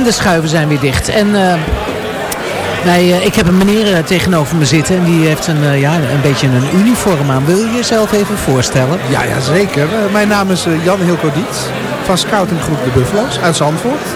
En de schuiven zijn weer dicht. En uh, wij, uh, ik heb een meneer uh, tegenover me zitten. En die heeft een, ja, een beetje een uniform aan. Wil je jezelf even voorstellen? Ja, ja zeker. mijn naam is Jan Hilko Dietz. Van scoutinggroep De Buffalo's uit Zandvoort.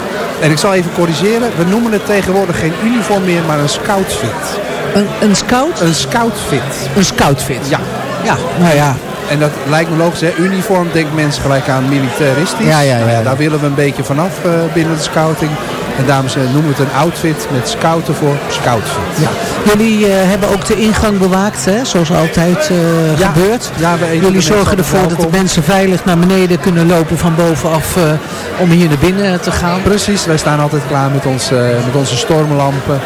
En ik zal even corrigeren. We noemen het tegenwoordig geen uniform meer, maar een scoutfit. Een, een scout? Een scoutfit. Een scoutfit? Ja. Ja, nou ja. En dat lijkt me logisch, hè? uniform denkt mensen gelijk aan militaristisch. Ja, ja, ja, ja. Daar willen we een beetje vanaf uh, binnen de scouting. En daarom noemen we het een outfit met scouten voor scoutfit. Ja. Jullie uh, hebben ook de ingang bewaakt, hè? zoals altijd ja. gebeurt. Ja, Jullie zorgen ervoor welkom. dat de mensen veilig naar beneden kunnen lopen van bovenaf om hier naar binnen te gaan. Precies, wij staan altijd klaar met, ons, met onze stormlampen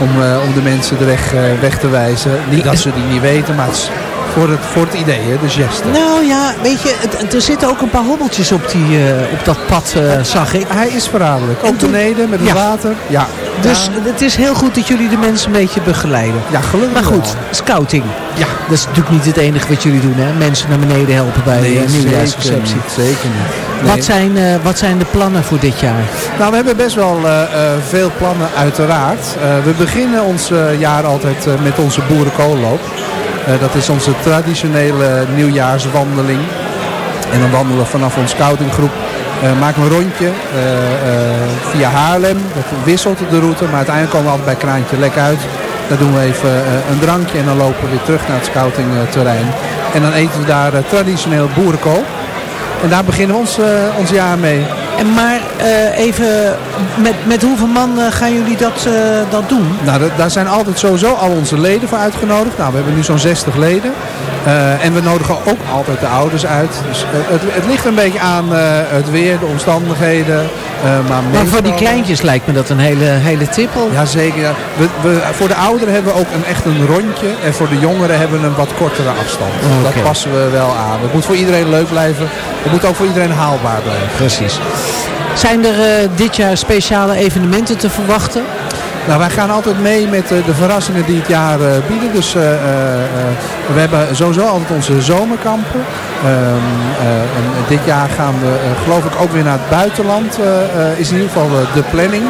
om, om de mensen de weg, weg te wijzen. Niet dat ze die niet weten, maar het voor het, voor het idee, hè, de geste. Nou ja, weet je, het, er zitten ook een paar hobbeltjes op, die, uh, op dat pad, uh, zag ik. Hij is verraderlijk. Ook beneden met het ja. water. Ja. Dus ja. het is heel goed dat jullie de mensen een beetje begeleiden. Ja, gelukkig Maar goed, wel. scouting. Ja. Dat is natuurlijk niet het enige wat jullie doen, hè? Mensen naar beneden helpen bij nee, de nieuwjaarsreceptie. Zeker niet. Nee. Wat, zijn, uh, wat zijn de plannen voor dit jaar? Nou, we hebben best wel veel plannen uiteraard. we beginnen ons jaar altijd met onze boerenkoolloop. Uh, dat is onze traditionele nieuwjaarswandeling. En dan wandelen we vanaf onze scoutinggroep. Uh, maken we een rondje uh, via Haarlem. Dat wisselt de route, maar uiteindelijk komen we altijd bij Kraantje Lek uit. Daar doen we even een drankje en dan lopen we weer terug naar het scoutingterrein. En dan eten we daar traditioneel boerenkool. En daar beginnen we ons, ons jaar mee. En maar uh, even, met, met hoeveel man uh, gaan jullie dat, uh, dat doen? Nou, daar zijn altijd sowieso al onze leden voor uitgenodigd. Nou, we hebben nu zo'n 60 leden. en we nodigen ook altijd de ouders uit. Dus het, het ligt een beetje aan het weer, de omstandigheden. Maar, maar voor die kleintjes lijkt me dat een hele, hele tippel. Jazeker. Ja. We, we, voor de ouderen hebben we ook een, echt een rondje. En voor de jongeren hebben we een wat kortere afstand. Okay. Dat passen we wel aan. Het moet voor iedereen leuk blijven. Het moet ook voor iedereen haalbaar blijven. Precies. Zijn er uh, dit jaar speciale evenementen te verwachten? Nou, wij gaan altijd mee met uh, de verrassingen die het jaar uh, bieden. Dus we hebben sowieso altijd onze zomerkampen. Um, en dit jaar gaan we geloof ik ook weer naar het buitenland. is in ieder geval de planning.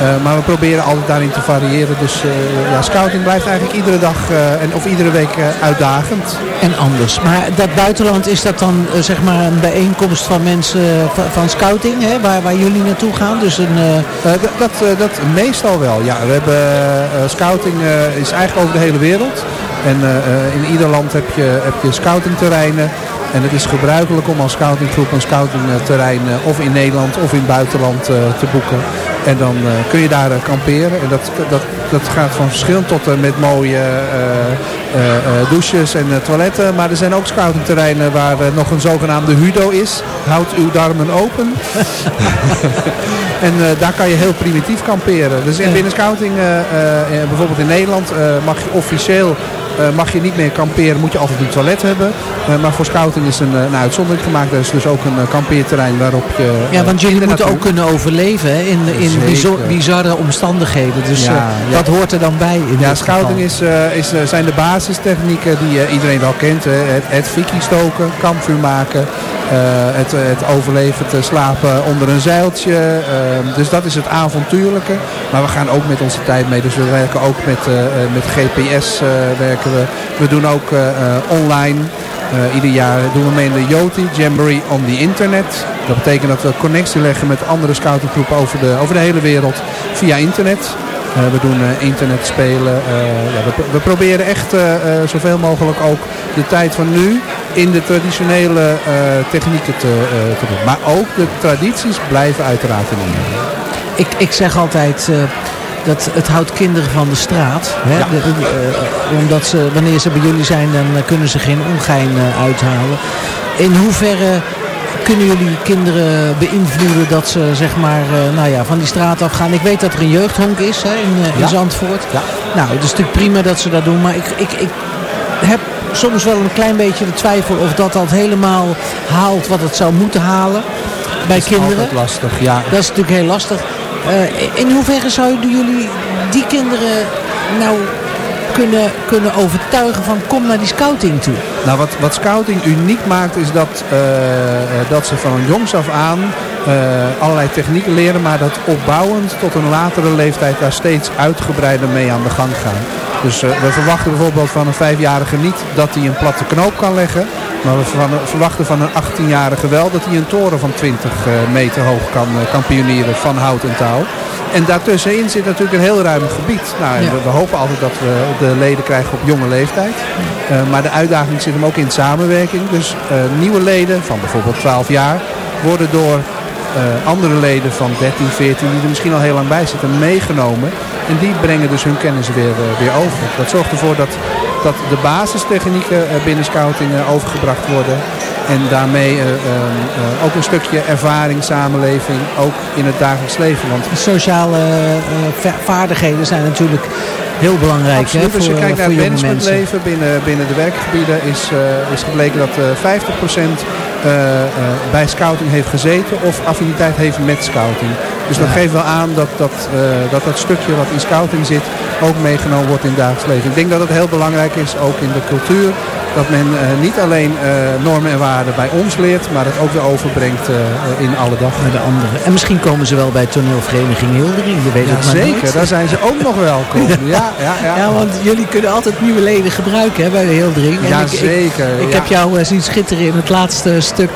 Uh, maar we proberen altijd daarin te variëren. Dus uh, ja, scouting blijft eigenlijk iedere dag uh, en, of iedere week uitdagend. En anders. Maar dat buitenland, is dat dan zeg maar een bijeenkomst van mensen van, van scouting, hè, waar, waar jullie naartoe gaan? Dus een, dat, dat meestal wel, ja. We hebben, scouting is eigenlijk over de hele wereld. En in ieder land heb je, heb je scoutingterreinen. En het is gebruikelijk om als scoutinggroep een scoutingterrein of in Nederland of in het buitenland te boeken. En dan uh, kun je daar uh, kamperen. En dat, dat, dat gaat van verschillend tot uh, met mooie douches en toiletten. Maar er zijn ook scoutingterreinen waar nog een zogenaamde hudo is. Houd uw darmen open. en daar kan je heel primitief kamperen. Dus in binnen scouting, bijvoorbeeld in Nederland, mag je officieel mag je niet meer kamperen, moet je altijd een toilet hebben. Uh, maar voor scouting is een, een uitzondering gemaakt. Er is dus ook een kampeerterrein waarop je... ja, want jullie moeten ook kunnen overleven hè, in, in bizar, bizarre omstandigheden. Dus ja, ja. dat hoort er dan bij. In ja, scouting is, is, zijn de basistechnieken die iedereen wel kent. Hè. Het, het fikkie stoken, kampvuur maken. het, het overleven te slapen onder een zeiltje. Ehm, dus dat is het avontuurlijke. Maar we gaan ook met onze tijd mee. Dus we werken ook met, met GPS werken we. We doen ook uh, online. Uh, ieder jaar doen we mee in de Yoti Jamboree on the Internet. Dat betekent dat we connectie leggen met andere scoutinggroepen over de, over de hele wereld via internet. Uh, we doen internet spelen. ja, we, we, proberen echt zoveel mogelijk ook de tijd van nu in de traditionele technieken te, te doen. Maar ook de tradities blijven uiteraard in. Ik, ik zeg altijd dat het houdt kinderen van de straat. Hè? Ja. De, uh, omdat ze, wanneer ze bij jullie zijn, dan kunnen ze geen ongein uh, uithalen. In hoeverre kunnen jullie kinderen beïnvloeden dat ze zeg maar, uh, nou ja, van die straat afgaan? Ik weet dat er een jeugdhonk is hè, in, in ja. Zandvoort. Ja. Nou, het is natuurlijk prima dat ze dat doen. Maar ik, ik, ik heb soms wel een klein beetje de twijfel of dat dat helemaal haalt wat het zou moeten halen. Bij dat is kinderen. lastig, ja. Dat is natuurlijk heel lastig. Uh, in hoeverre zouden jullie die kinderen nou kunnen, kunnen overtuigen van kom naar die scouting toe? Nou, wat, wat scouting uniek maakt is dat, dat ze van jongs af aan allerlei technieken leren, maar dat opbouwend tot een latere leeftijd daar steeds uitgebreider mee aan de gang gaan. Dus we verwachten bijvoorbeeld van een vijfjarige niet dat hij een platte knoop kan leggen. Maar we verwachten van een 18-jarige wel dat hij een toren van 20 meter hoog kan, kan pionieren van hout en touw. En daartussenin zit natuurlijk een heel ruim gebied. Nou, we, hopen altijd dat we de leden krijgen op jonge leeftijd. Uh, maar de uitdaging zit hem ook in samenwerking. Dus uh, nieuwe leden van bijvoorbeeld 12 jaar worden door uh, andere leden van 13, 14 die er misschien al heel lang bij zitten meegenomen. En die brengen dus hun kennis weer, weer over. Dat zorgt ervoor dat, dat de basistechnieken binnen scouting overgebracht worden. En daarmee uh, ook een stukje ervaring, samenleving, ook in het dagelijks leven. Want sociale vaardigheden zijn natuurlijk heel belangrijk. Absoluut, hè, als je voor, kijkt naar voor het managementleven binnen, binnen de werkgebieden is, is gebleken dat 50% bij scouting heeft gezeten of affiniteit heeft met scouting. Dus dat geeft wel aan dat dat, dat dat stukje wat in scouting zit ook meegenomen wordt in het dagelijks leven. Ik denk dat het heel belangrijk is, ook in de cultuur, dat men eh, niet alleen eh, normen en waarden bij ons leert, maar het ook weer overbrengt eh, in alle dag. Met de anderen. En misschien komen ze wel bij toneelvereniging Hildering. Je weet Ja, het maar zeker, nooit. daar zijn ze ook nog welkom. Ja, ja, ja. Ja, want jullie kunnen altijd nieuwe leden gebruiken hè, bij de Hildering. En Ja, ik, zeker, Ik, ja. heb jou zien schitteren in het laatste stuk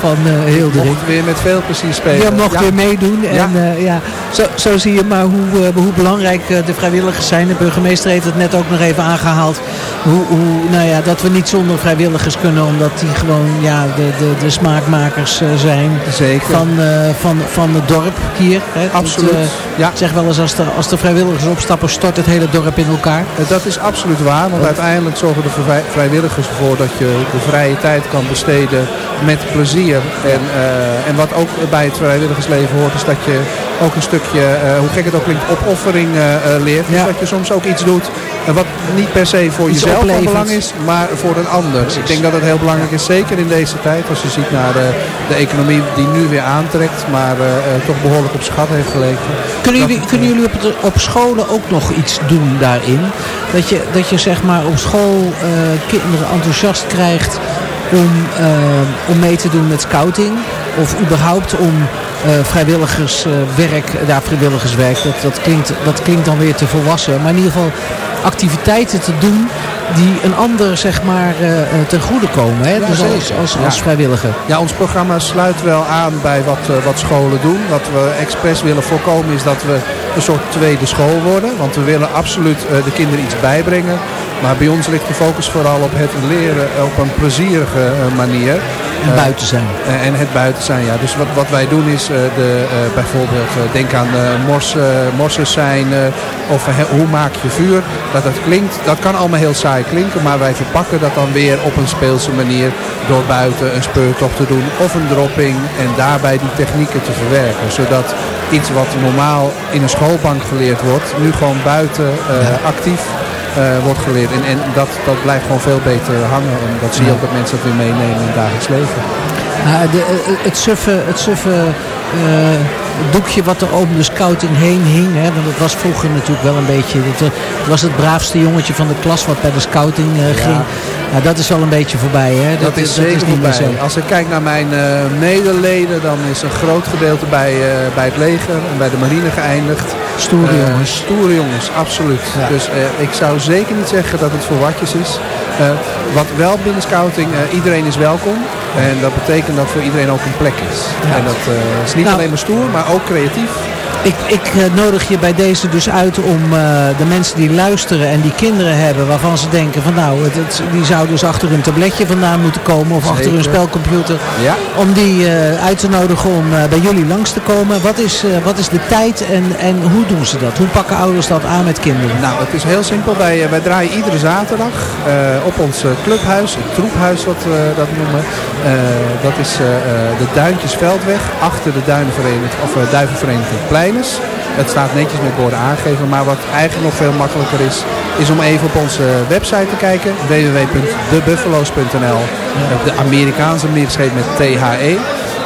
van Hildering. Mocht weer met veel plezier spelen. Je mocht weer meedoen. En Ja. ja, zo, zo zie je maar hoe, hoe belangrijk de vrijwilligers zijn. De burgemeester heeft het net ook nog even aangehaald. Hoe, hoe, nou ja, dat we niet zonder vrijwilligers kunnen. Omdat die gewoon ja, de, de, de smaakmakers eh, zijn Zeker. van, eh, van, van het dorp hier. Hè. Absoluut. eh, Ja. Zeg wel eens, als de, als de vrijwilligers opstappen, stort het hele dorp in elkaar. Dat is absoluut waar, want uiteindelijk zorgen de vrij- vrijwilligers ervoor dat je de vrije tijd kan besteden met plezier. En, en wat ook bij het vrijwilligersleven hoort is dat je ook een stukje, eh, hoe gek het ook klinkt, opoffering eh, eh, leert. Dus Ja. dat je soms ook iets doet wat niet per se voor Iets jezelf van belang is, maar voor een ander. Ik denk dat het heel belangrijk is, zeker in deze tijd, als je ziet naar de, de economie die nu weer aantrekt, maar toch behoorlijk op schat heeft gelegen. Kunnen Dat- jullie, kunnen jullie op, op scholen ook nog iets doen daarin? Dat je, dat je zeg maar op school kinderen enthousiast krijgt om, om mee te doen met scouting? Of überhaupt om vrijwilligerswerk, daar vrijwilligerswerk, dat, dat, klinkt, dat klinkt dan weer te volwassen. Maar in ieder geval activiteiten te doen die een ander zeg maar eh, eh, ten goede komen. Hè? Ja, dus als, als, Ja. vrijwilliger. Ja, ons programma sluit wel aan bij wat, eh, wat scholen doen. Wat we expres willen voorkomen is dat we een soort tweede school worden. Want we willen absoluut eh, de kinderen iets bijbrengen. Maar bij ons ligt de focus vooral op het leren op een plezierige eh, manier. En Eh, buiten zijn. eh, en het buiten zijn, ja. Dus wat, wat wij doen is eh, de, bijvoorbeeld, denk aan mors, morsers zijn of hoe maak je vuur. Dat dat klinkt, dat kan allemaal heel saai klinken, maar wij verpakken dat dan weer op een speelse manier door buiten een speurtocht te doen of een dropping en daarbij die technieken te verwerken. Zodat iets wat normaal in een schoolbank geleerd wordt, nu gewoon buiten actief wordt geleerd. En, en dat, dat blijft gewoon veel beter hangen. En dat zie je ook dat mensen dat weer meenemen in het dagelijks leven. Ja, de, eh, het suffe, het suffe eh, doekje wat er om de scouting heen hing. Hè, want het was vroeger natuurlijk wel een beetje... Het, eh, was het braafste jongetje van de klas wat bij de scouting eh, ging. Ja, dat is wel een beetje voorbij. Hè? Dat, is zeker niet meer zo. Als ik kijk naar mijn eh, medeleden, dan is een groot gedeelte bij, bij het leger en bij de marine geëindigd. Stoere jongens. Stoere jongens, absoluut. Ja. Dus ik zou zeker niet zeggen dat het voor watjes is. Wat wel binnen scouting, iedereen is welkom. En dat betekent dat voor iedereen ook een plek is. Ja. En dat eh, is niet Nou, alleen maar stoer, maar ook creatief. Ik, ik eh, nodig je bij deze dus uit om eh, de mensen die luisteren en die kinderen hebben waarvan ze denken van nou, het, het- die zouden dus achter hun tabletje vandaan moeten komen of achter hun spelcomputer. Ja. Om die eh, uit te nodigen om bij jullie langs te komen. Wat is, wat is de tijd en, en hoe doen ze dat? Hoe pakken ouders dat aan met kinderen? Nou, het is heel simpel. Wij, wij draaien iedere zaterdag op ons clubhuis, het troephuis wat we dat noemen. Dat is de Duintjesveldweg achter de Duinenvereniging, of Duivenvereniging Het staat netjes met borden aangegeven, maar wat eigenlijk nog veel makkelijker is, is om even op onze website te kijken. www.debuffalo's.nl de Amerikaanse manier geschreven met THE.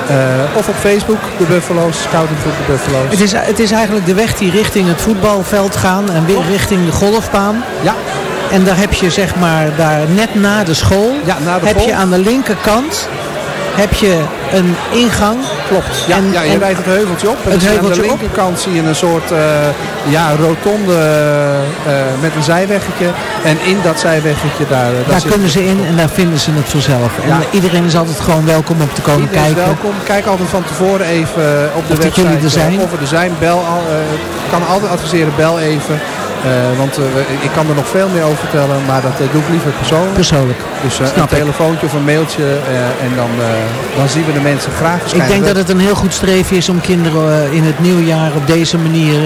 Eh, of op Facebook, de Buffalo's, Scoutinggroep de Buffalo's. Het is, het is eigenlijk de weg die richting het voetbalveld gaan en weer richting de golfbaan. Ja, En daar heb je zeg maar, daar net na de school, Ja, na de heb je aan de linkerkant heb je een ingang. Klopt. Ja, En- ja je en- rijdt het heuveltje op. En Het heuveltje aan de op. linkerkant zie je een soort eh, ja, rotonde eh, met een zijweggetje. En in dat zijweggetje daar, daar Daar zit- kunnen ze in en daar vinden ze het vanzelf. En Ja. iedereen is altijd gewoon welkom om te komen Iedereen kijken. welkom. Kijk altijd van tevoren even eh, op de Of website er eh, of er zijn. Bel al, eh, kan altijd adviseren, bel even. Eh, want eh, ik kan er nog veel meer over vertellen, maar dat eh, doe ik liever persoonlijk. Persoonlijk. Dus een telefoontje of een mailtje en dan, dan zien we de mensen graag Ik denk dat het een heel goed streven is om kinderen in het nieuwjaar op deze manier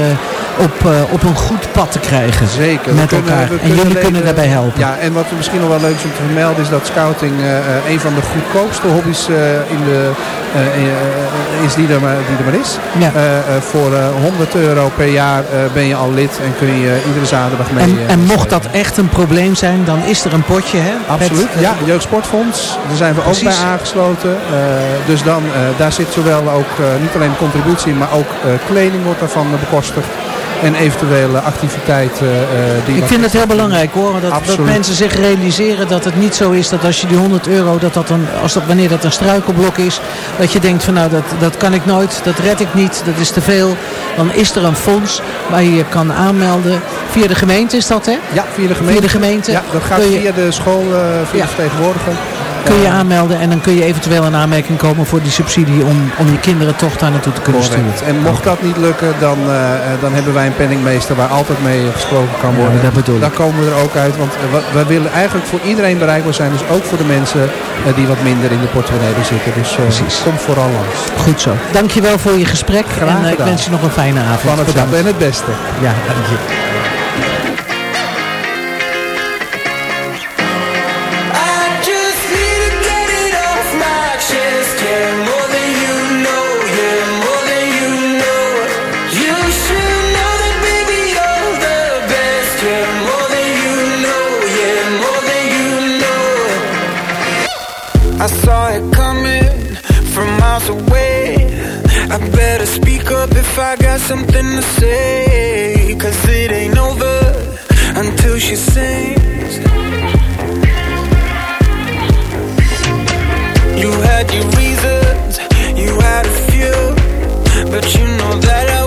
op, op een goed pad te krijgen. Zeker. Met kunnen- elkaar. En jullie leven- kunnen daarbij helpen. Ja, en wat misschien nog wel leuk is om te vermelden is dat scouting eh, eh, een van de goedkoopste hobby's eh, in de, eh, eh, is die er, maar, die er maar is. Ja. Eh, eh, voor eh, 100 euro per jaar eh, ben je al lid en kun je iedere zaterdag mee. En, eh, en mocht dat echt een probleem zijn, dan is er een potje. Hè? Absoluut, Met- ja, Jeugdsportfonds, daar zijn we ook bij aangesloten. Eh, dus dan, eh, daar zit zowel ook eh, niet alleen contributie, maar ook eh, kleding wordt daarvan eh, bekostigd. En eventuele activiteiten eh, eh, die Ik vind het heel belangrijk hoor, dat, dat mensen zich realiseren dat het niet zo is dat als je die 100 euro, dat dat een, als dat, wanneer dat een struikelblok is, dat je denkt van nou dat, dat kan ik nooit, dat red ik niet, dat is te veel. Dan is er een fonds waar je je kan aanmelden. Via de gemeente is dat hè? Ja, via de gemeente. Via de gemeente. Ja, dat gaat je, via de school, eh, via Ja. de vertegenwoordiger. Kun je aanmelden en dan kun je eventueel in aanmerking komen voor die subsidie om, om je kinderen toch daar naartoe te kunnen sturen. En mocht dat niet lukken, dan, eh, eh, dan hebben wij een penningmeester waar altijd mee gesproken kan Ja, worden. dat bedoel ik. Daar komen we er ook uit, want eh, wij willen eigenlijk voor iedereen bereikbaar zijn. Dus ook voor de mensen die wat minder in de portemonnee zitten. Dus Precies. kom vooral langs. Goed zo. Dankjewel voor je gesprek Graag en ik wens je nog een fijne avond. Van het en het beste. Ja, dank je. If I got something to say. Cause it ain't over until she sings. You had your reasons, you had a few, but you know that I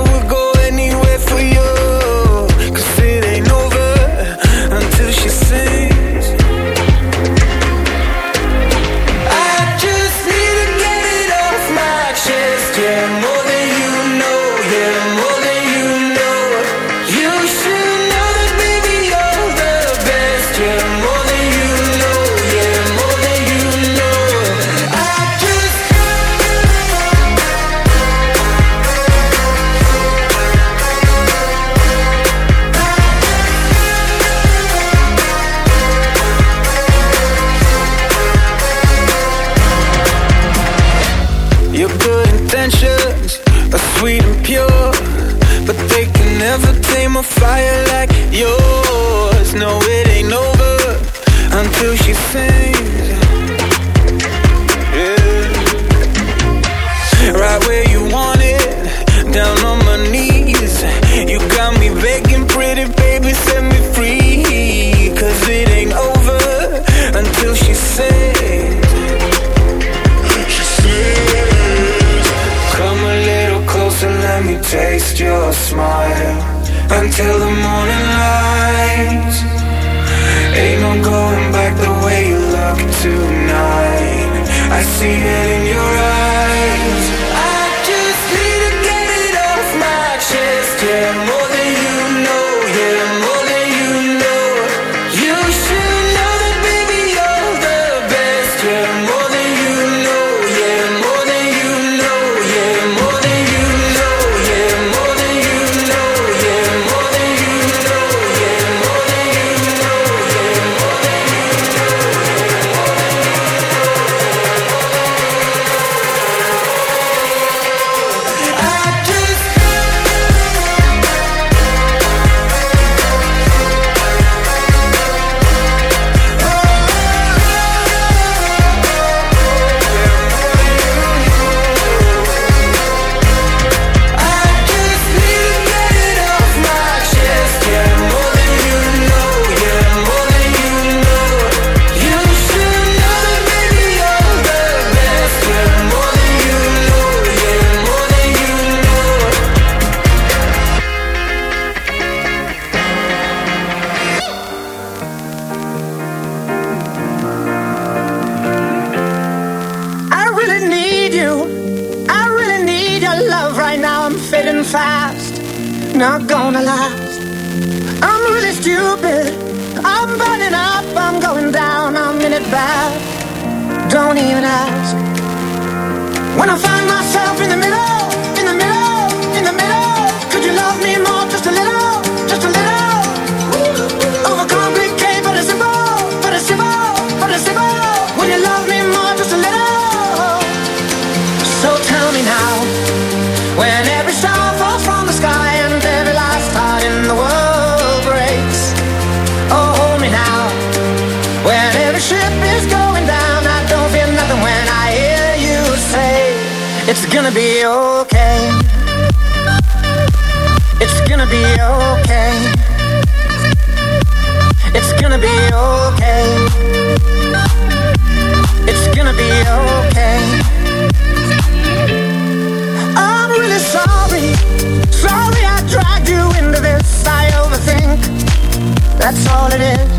That's all it is.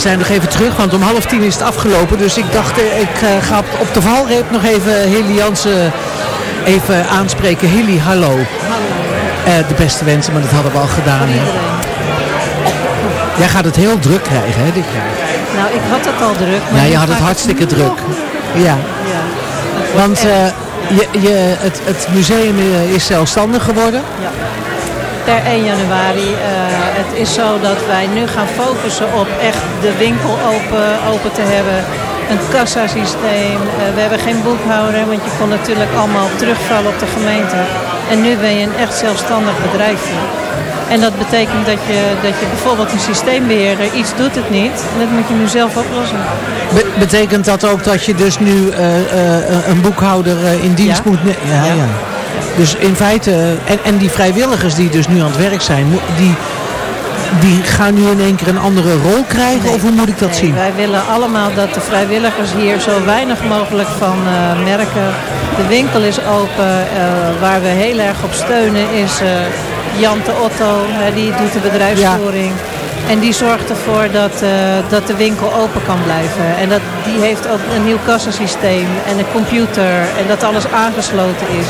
zijn nog even terug, want om half tien is het afgelopen. Dus ik dacht, eh, ik eh, ga op de valreep nog even Heli Jansen eh, even aanspreken. Heli, hallo. Hallo. De beste wensen, maar dat hadden we al gedaan. Jij gaat het heel druk krijgen, hè, dit jaar. Nou, ik had het al druk. Maar ja, je had het hartstikke druk. Ja. Want je, je, het, het museum is zelfstandig geworden. Ja. 1 januari. Eh, het is zo dat wij nu gaan focussen op echt de winkel open, open te hebben. Een kassasysteem. Uh, we hebben geen boekhouder, want je kon natuurlijk allemaal terugvallen op de gemeente. En nu ben je een echt zelfstandig bedrijfje. En dat betekent dat je, dat je bijvoorbeeld een systeembeheerder iets doet het niet. Dat moet je nu zelf oplossen. Betekent dat ook dat je dus nu eh, een boekhouder in dienst moet... Ja, ja. ja. Dus in feite, en, en die vrijwilligers die dus nu aan het werk zijn, die, die gaan nu in één keer een andere rol krijgen? Of hoe moet ik dat zien? Wij willen allemaal dat de vrijwilligers hier zo weinig mogelijk van eh, merken. De winkel is open. Eh, waar we heel erg op steunen is eh, Jan de Otto. die doet de bedrijfsvoering. En die zorgt ervoor dat, dat de winkel open kan blijven. En dat, die heeft ook een nieuw kassasysteem en een computer. En dat alles aangesloten is.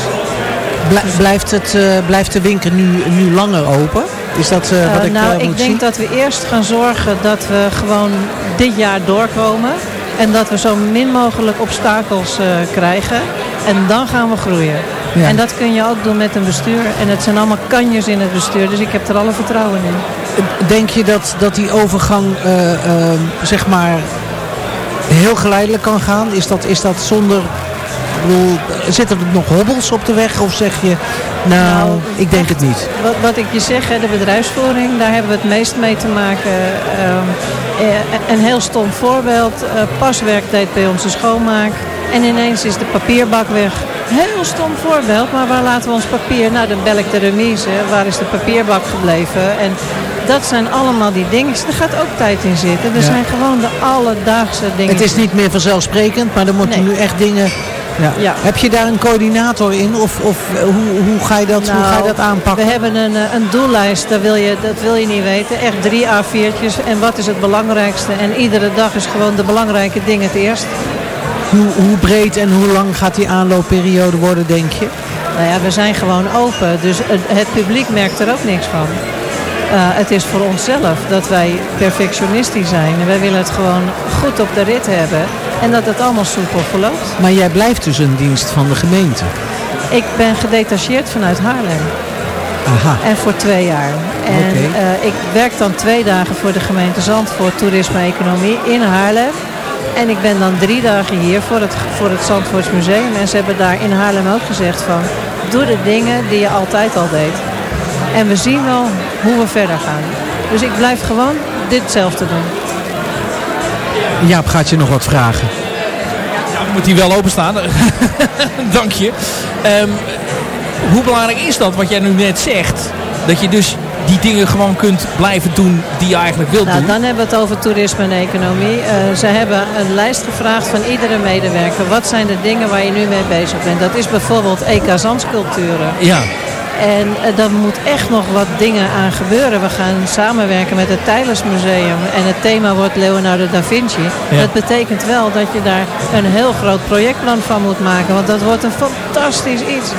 Blij- Blijft, het, eh, blijft de winkel nu, nu langer open? Is dat eh, wat Eh, ik nou, ik denk zien? dat we eerst gaan zorgen dat we gewoon dit jaar doorkomen. En dat we zo min mogelijk obstakels krijgen. En dan gaan we groeien. Ja. En dat kun je ook doen met een bestuur. En het zijn allemaal kanjes in het bestuur. Dus ik heb er alle vertrouwen in. Denk je dat, dat die overgang zeg maar heel geleidelijk kan gaan? Is dat, is dat zonder... Ik bedoel, zitten er nog hobbels op de weg? Of zeg je, nou, Nou, ik denk het niet. Wat, wat ik je zeg, hè, de bedrijfsvoering, daar hebben we het meest mee te maken. Ehm, eh, een heel stom voorbeeld. eh, paswerk deed bij onze schoonmaak. En ineens is de papierbak weg. Heel stom voorbeeld, maar waar laten we ons papier? Nou, dan bel ik de remise. Waar is de papierbak gebleven? En dat zijn allemaal die dingen. Er gaat ook tijd in zitten. Er Ja. zijn gewoon de alledaagse dingen. Het is niet meer vanzelfsprekend, maar er moeten Nee. nu echt dingen... Ja. Ja. Heb je daar een coördinator in? Of, of eh, hoe, hoe, ga je dat, hoe ga je dat aanpakken? Nou, We hebben een, eh, een doellijst, dat wil, je, dat wil je niet weten. Echt drie A4'tjes. En wat is het belangrijkste? En iedere dag is gewoon de belangrijke dingen het eerst. Hoe, hoe breed en hoe lang gaat die aanloopperiode worden, denk je? Nou ja, we zijn gewoon open. Dus het, het publiek merkt er ook niks van. Eh, het is voor onszelf dat wij perfectionistisch zijn. Wij willen het gewoon goed op de rit hebben. En dat het allemaal soepel verloopt. Maar jij blijft dus een dienst van de gemeente. Ik ben gedetacheerd vanuit Haarlem. Aha. En voor twee jaar. En eh, ik werk dan twee dagen voor de gemeente Zandvoort Toerisme en Economie in Haarlem. En ik ben dan drie dagen hier voor het, voor het Zandvoorts Museum. En ze hebben daar in Haarlem ook gezegd van... doe de dingen die je altijd al deed. En we zien wel hoe we verder gaan. Dus ik blijf gewoon ditzelfde doen. Jaap gaat je nog wat vragen. Ja, moet die wel openstaan. Dank je. Ehm, hoe belangrijk is dat wat jij nu net zegt? Dat je dus die dingen gewoon kunt blijven doen die je eigenlijk wilt Nou, doen. dan hebben we het over toerisme en economie. Eh, ze hebben een lijst gevraagd van iedere medewerker. Wat zijn de dingen waar je nu mee bezig bent? Dat is bijvoorbeeld EK zandsculpturen. Ja, En uh, daar moet echt nog wat dingen aan gebeuren. We gaan samenwerken met het Tylers Museum. En het thema wordt Leonardo da Vinci. Ja. Dat betekent wel dat je daar een heel groot projectplan van moet maken. Want dat wordt een fantastisch iets.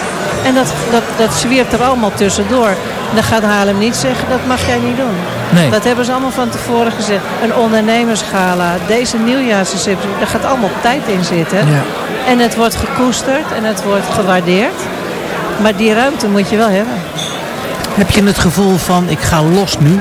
En dat, dat, dat zwierpt er allemaal tussendoor. En dan gaat Haarlem niet zeggen, dat mag jij niet doen. Nee. Dat hebben ze allemaal van tevoren gezegd. Een ondernemersgala, deze nieuwjaarsreceptie, daar gaat allemaal tijd in zitten. Ja. En het wordt gekoesterd en het wordt gewaardeerd. Maar die ruimte moet je wel hebben. Heb je het gevoel van, ik ga los nu?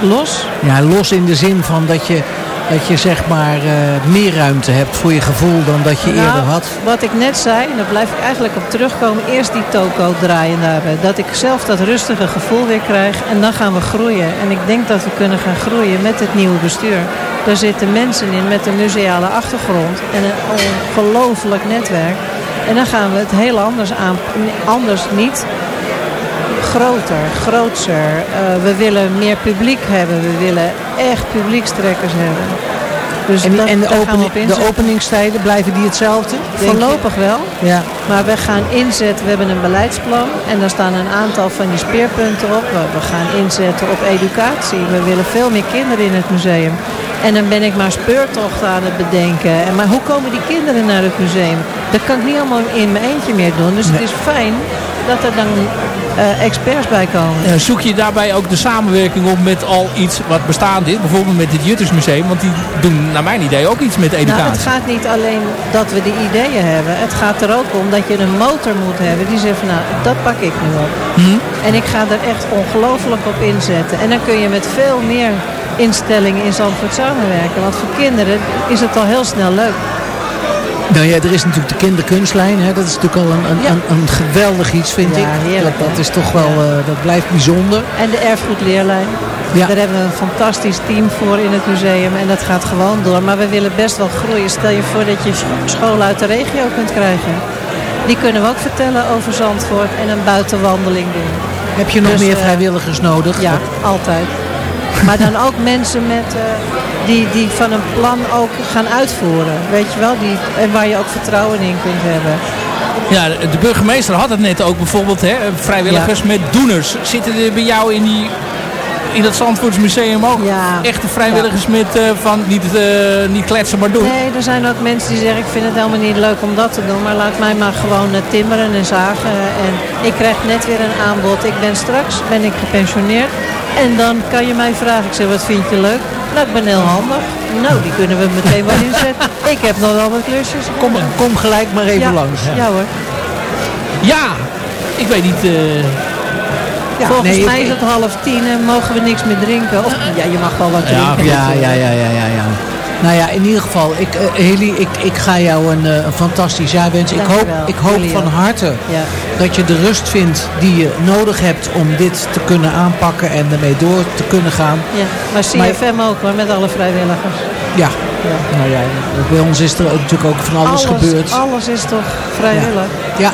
Los? Ja, los in de zin van dat je, dat je zeg maar eh, meer ruimte hebt voor je gevoel dan dat je Nou, eerder had. Wat ik net zei, en daar blijf ik eigenlijk op terugkomen. Eerst die toko draaien daarbij. Dat ik zelf dat rustige gevoel weer krijg. En dan gaan we groeien. En ik denk dat we kunnen gaan groeien met het nieuwe bestuur. Daar zitten mensen in met een museale achtergrond. En een ongelooflijk netwerk. En dan gaan we het heel anders aan. Anders niet. Groter, grootser. Uh, we willen meer publiek hebben. We willen echt publiekstrekkers hebben. Dus En, dat, en de, opening, openingstijden, blijven die hetzelfde? Voorlopig wel. Ja. Maar we gaan inzetten, we hebben een beleidsplan en daar staan een aantal van die speerpunten op. We, we gaan inzetten op educatie. We willen veel meer kinderen in het museum. En dan ben ik maar speurtochten aan het bedenken. En maar hoe komen die kinderen naar het museum? Dat kan ik niet allemaal in mijn eentje meer doen. Dus het is fijn dat er dan uh, experts bij komen. Uh, zoek je daarbij ook de samenwerking op met al iets wat bestaand is? Bijvoorbeeld met het Juttersmuseum. Want die doen naar mijn idee ook iets met educatie. Nou, het gaat niet alleen dat we die ideeën hebben. Het gaat er ook om dat je een motor moet hebben. Die zegt van nou, dat pak ik nu op. Hmm? En ik ga er echt ongelooflijk op inzetten. En dan kun je met veel meer instellingen in Zandvoort samenwerken. Want voor kinderen is het al heel snel leuk. Nou ja, er is natuurlijk de kinderkunstlijn. Hè. Dat is natuurlijk al een, een, Ja. een, een geweldig iets, vind Ja, ik. heerlijk, dat, dat is toch wel, Ja. eh, dat blijft bijzonder. En de erfgoedleerlijn. Ja. Daar hebben we een fantastisch team voor in het museum. En dat gaat gewoon door. Maar we willen best wel groeien. Stel je voor dat je scholen uit de regio kunt krijgen. Die kunnen we ook vertellen over Zandvoort en een buitenwandeling doen. Heb je nog Dus, meer eh, vrijwilligers nodig? Ja, altijd. Maar dan ook mensen met, eh, die, die van een plan ook gaan uitvoeren. Weet je wel? Die, en waar je ook vertrouwen in kunt hebben. Ja, de burgemeester had het net ook bijvoorbeeld, hè, vrijwilligers met doeners. Zitten er bij jou in, die, in dat Zandvoortsmuseum ook Ja. echte vrijwilligers met eh, van niet, eh, niet kletsen maar doen? Nee, er zijn ook mensen die zeggen, ik vind het helemaal niet leuk om dat te doen. Maar laat mij maar gewoon eh, timmeren en zagen. En ik krijg net weer een aanbod. Ik ben straks, ben ik gepensioneerd. En dan kan je mij vragen, ik zeg, wat vind je leuk? Nou, ik ben heel handig. Nou, die kunnen we meteen wel inzetten. Ik heb nog wel wat klusjes. Kom, kom gelijk maar even ja, langs. Ja hoor. Ja, ik weet niet. eh, Ja, Volgens nee, mij is het half tien en mogen we niks meer drinken. Of ja, je mag wel wat Ja, drinken. Ja, ja, ja, ja, ja, ja. Nou ja, in ieder geval, ik, eh, Hilly, ik, ik ga jou een, eh, een fantastisch jaar wensen. Ik hoop, ik hoop Jullie van ook. harte Ja. dat je de rust vindt die je nodig hebt om dit te kunnen aanpakken en ermee door te kunnen gaan. Ja, maar CFM ook hoor, met alle vrijwilligers. Ja, nou ja, bij ons is er ook natuurlijk ook van alles, gebeurd. Alles is toch vrijwillig? Ja.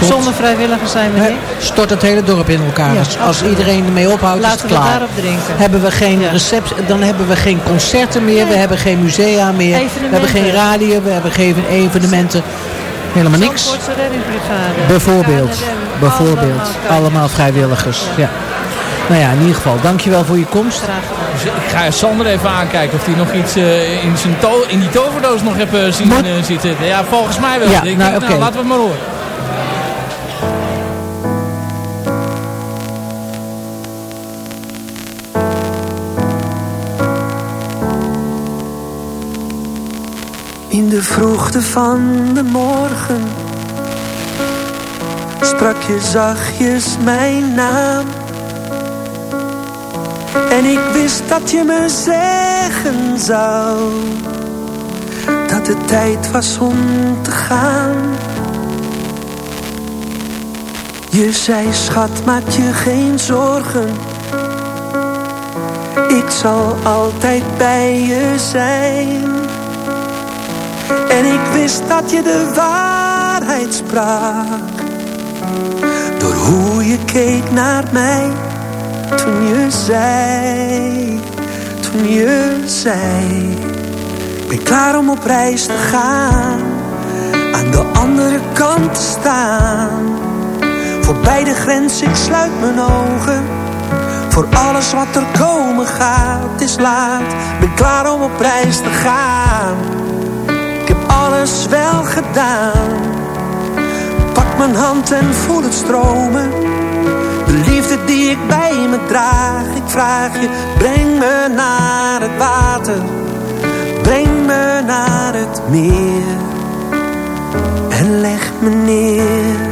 Zonder vrijwilligers zijn we niet. Stort het hele dorp in elkaar. Ja, als, iedereen ermee ophoudt, is Laten het we klaar. daarop drinken. Hebben we geen Ja. receptie, dan hebben we geen concerten meer, we hebben geen musea meer, we hebben geen radio, we hebben geen evenementen. Helemaal niks. Bijvoorbeeld, bijvoorbeeld. allemaal vrijwilligers. Ja. Nou ja, in ieder geval, dankjewel voor je komst. Graag gedaan. dus ik ga Sander even aankijken of hij nog iets eh, in, zijn to in die toverdoos nog heb eh, zien eh, zitten. Ja, volgens mij wel. Ja, Ik nou, denk, oké. laten we het maar horen. De vroegte van de morgen sprak je zachtjes mijn naam. En ik wist dat je me zeggen zou dat het tijd was om te gaan. Je zei, schat, maak je geen zorgen. Ik zal altijd bij je zijn. Wist dat je de waarheid sprak. Door hoe je keek naar mij. Toen je zei, toen je zei. Ik ben klaar om op reis te gaan. Aan de andere kant te staan. Voorbij de grens, ik sluit mijn ogen. Voor alles wat er komen gaat, is laat. Ben klaar om op reis te gaan. Alles wel gedaan. Pak mijn hand en voel het stromen. De liefde die ik bij me draag. Ik vraag je, breng me naar het water. Breng me naar het meer. En leg me neer.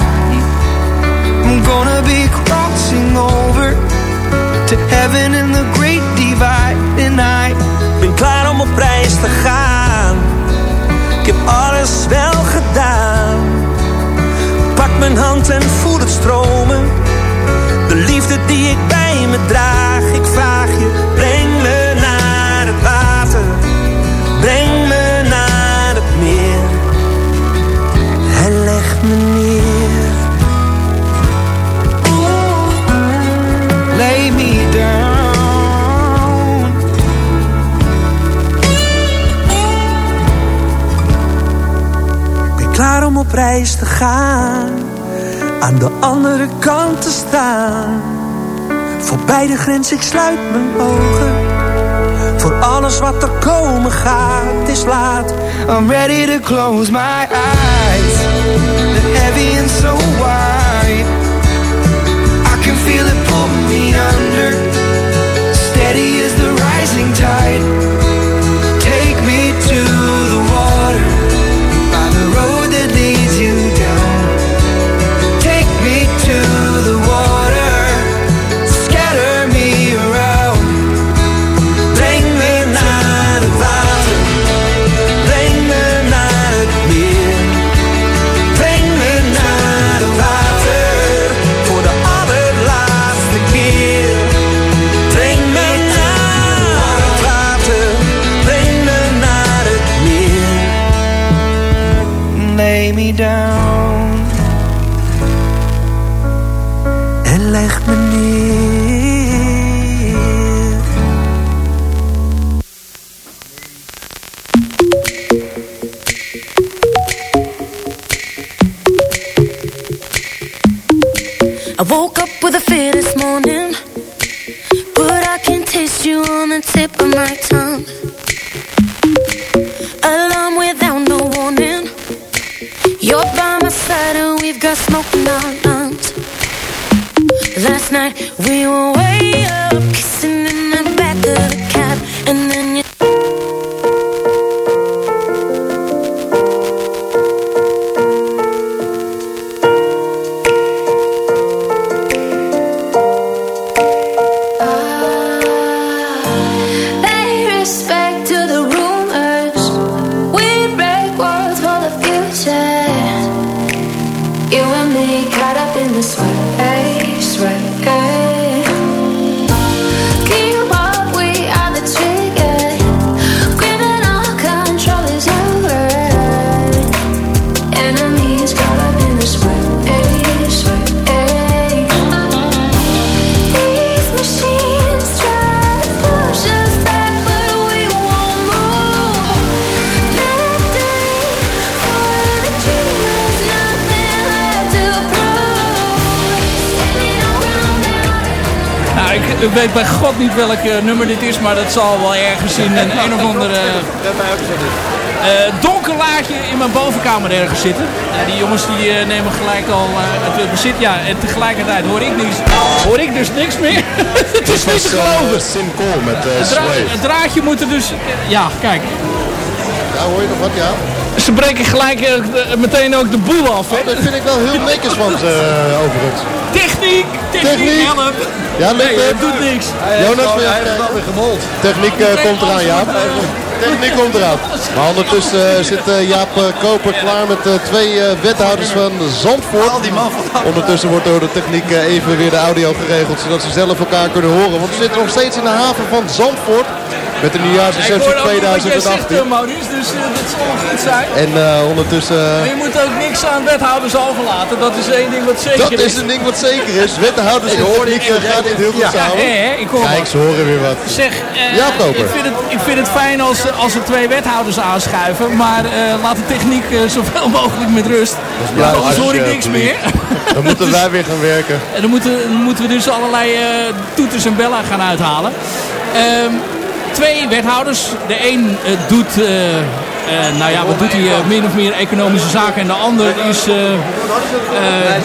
I'm gonna be crossing over to heaven in the great divide tonight. Ben klaar om op reis te gaan. Ik heb alles wel gedaan. Pak mijn hand en voel het stromen. De liefde die ik bij me draag. Ik vraag je, reis te gaan, aan de andere kant te staan. Voorbij de grens, ik sluit mijn ogen. Voor alles wat er komen gaat, is laat. I'm ready to close my eyes. They're heavy and so wide. I can feel it pull me under. Steady as the rising tide. Welk eh, nummer dit is, maar dat zal wel ergens in een, een of andere eh, donker laagje in mijn bovenkamer ergens zitten. Ja, die jongens die eh, nemen gelijk al eh, het bezit. Ja, en tegelijkertijd hoor ik niks. Hoor ik dus niks meer. het is niet te geloven. Sim Cole met eh het draadje moet er dus... Ja, kijk. Ja, hoor je nog wat? Ja. Ze breken gelijk eh, meteen ook de boel af. Hè? Oh, dat vind ik wel heel netjes van ze, eh, overigens. Techniek! Techniek, Techniek. help! Ja, Nee, het? het doet niks. Jonas, weer gemold. Techniek eh, komt eraan, Jaap. Techniek komt eraan. Maar ondertussen eh, zit eh, Jaap eh, Koper klaar met eh, twee eh, wethouders van Zandvoort. Ondertussen wordt door de techniek eh, even weer de audio geregeld, zodat ze zelf elkaar kunnen horen. Want we zitten nog steeds in de haven van Zandvoort met de Ik nieuwjaarsreceptie hoor ook wat jij zegt, 2018. eh, Maurice, dus eh, dat zal wel goed zijn. En eh, ondertussen... eh, Maar je moet ook niks aan wethouders overlaten. Dat is één ding wat zeker Dat is een ding wat zeker is. Wethouders en techniek eh, gaat dit heel goed Ja, samen. hè, ik hoor Kijk, ze horen weer wat. Zeg, Ja, ik, vind het, ik vind het fijn als, als er twee wethouders aanschuiven. Maar laat de techniek zoveel mogelijk met rust. Ja, anders hoor ik niks meer. Dan moeten wij weer gaan werken. En dan moeten, dan moeten we dus allerlei toeters en bellen gaan uithalen. Ehm, twee wethouders. De een eh, doet, eh, eh, nou ja, wat doet hij? min of meer economische zaken. En de ander is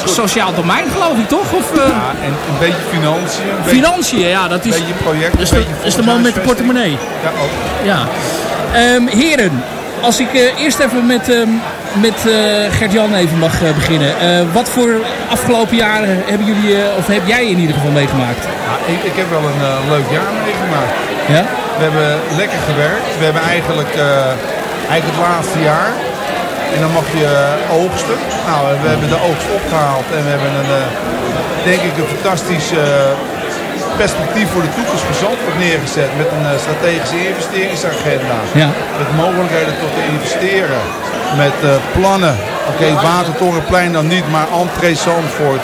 sociaal domein, geloof ik, toch? Of, Ja, en een beetje financiën. Een beetje, financiën, ja, dat is, beetje project. dat is, is de man met de portemonnee. Ja, ook. Ja. Ehm, heren, als ik eerst even met, ehm, met Gert-Jan even mag beginnen. Wat voor afgelopen jaren hebben jullie, of heb jij in ieder geval meegemaakt? Ja, ik, ik heb wel een leuk jaar meegemaakt. Ja? We hebben lekker gewerkt. We hebben eigenlijk, eh, eigenlijk het laatste jaar. En dan mag je eh, oogsten. Nou, we hebben de oogst opgehaald. En we hebben een, eh, denk ik, een fantastisch perspectief voor de toekomst van Zandvoort neergezet. Met een strategische investeringsagenda. Ja. Met mogelijkheden tot te investeren. Met plannen. Oké, Watertorenplein dan niet, maar entree Zandvoort.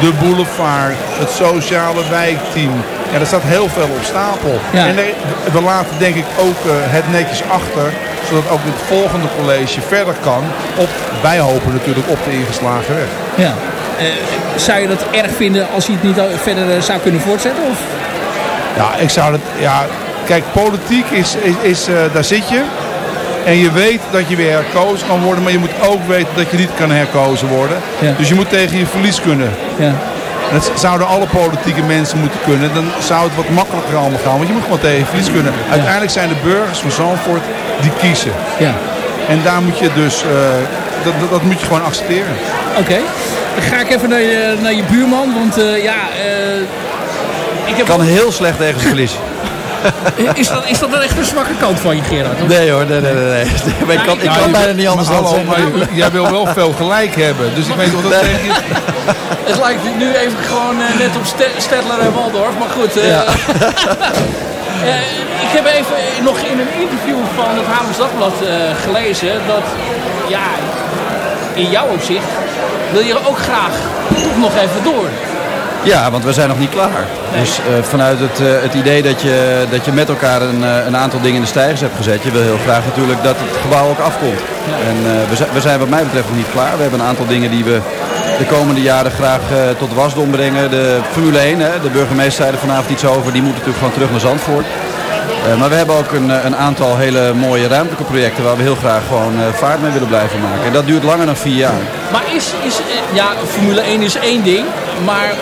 De boulevard. Het sociale wijkteam. Ja, er staat heel veel op stapel. Ja. En er- we laten denk ik ook eh, het netjes achter. Zodat ook het volgende college verder kan. Op, wij hopen natuurlijk op de ingeslagen weg. ja. Eh, zou je dat erg vinden als je het niet verder eh, zou kunnen voortzetten? Of? Ja, ik zou het. Ja, kijk, politiek is, is, is daar zit je. En je weet dat je weer herkozen kan worden, maar je moet ook weten dat je niet kan herkozen worden. Ja. Dus je moet tegen je verlies kunnen. Ja. Dat zouden alle politieke mensen moeten kunnen. Dan zou het wat makkelijker allemaal gaan. Want je moet gewoon tegen verlies kunnen. Uiteindelijk zijn de burgers van Zandvoort die kiezen. Ja. En daar moet je dus, eh, dat, dat, dat moet je gewoon accepteren. Oké. Dan ga ik even naar je, naar je buurman, want eh, ja... eh, ik heb kan heel slecht tegen verlies. is, dat, is dat dan echt een zwakke kant van je, Gerard? Nee hoor, nee, nee, nee. nee. Ik kan, ik kan bijna wil- niet anders dan zeggen. maar jij wil wel veel gelijk hebben. Dus ik weet niet of dat Nee. tegen je... Het lijkt nu even gewoon eh, net op Ste- Stedtler en Waldorf, maar goed. eh, Ja. eh, ik heb even nog in een interview van het Haarlems Dagblad eh, gelezen dat, ja, in jouw opzicht wil je ook graag nog even door. Ja, want we zijn nog niet klaar. Dus eh, vanuit het, eh, het idee dat je, dat je met elkaar een, eh, een aantal dingen in de stijgers hebt gezet. Je wil heel graag natuurlijk dat het gebouw ook afkomt. En we, zijn, we zijn wat mij betreft nog niet klaar. We hebben een aantal dingen die we de komende jaren graag tot wasdom brengen. De Formule 1, hè, de burgemeester zei er vanavond iets over. Die moet natuurlijk gewoon terug naar Zandvoort. maar we hebben ook een, een, aantal hele mooie ruimtelijke projecten waar we heel graag gewoon vaart mee willen blijven maken. En dat duurt langer dan vier jaar. Maar is, is ja, Formule 1 is één ding, maar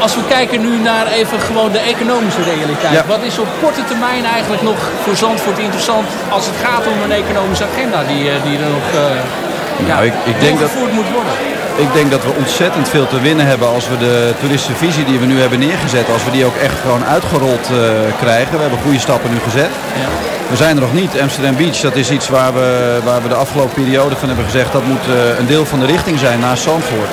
als we kijken nu naar even gewoon de economische realiteit. Wat is op korte termijn eigenlijk nog voor Zandvoort interessant als het gaat om een economische agenda die, eh, die er nog uh, nou, ik, ik denk dat, moet worden? Ik denk dat we ontzettend veel te winnen hebben als we de toeristische visie die we nu hebben neergezet, als we die ook echt gewoon uitgerold uh, krijgen. We hebben goede stappen nu gezet. Ja. We zijn er nog niet. Amsterdam Beach, dat is iets waar we, waar we de afgelopen periode van hebben gezegd, dat moet uh, een deel van de richting zijn naar Zandvoort.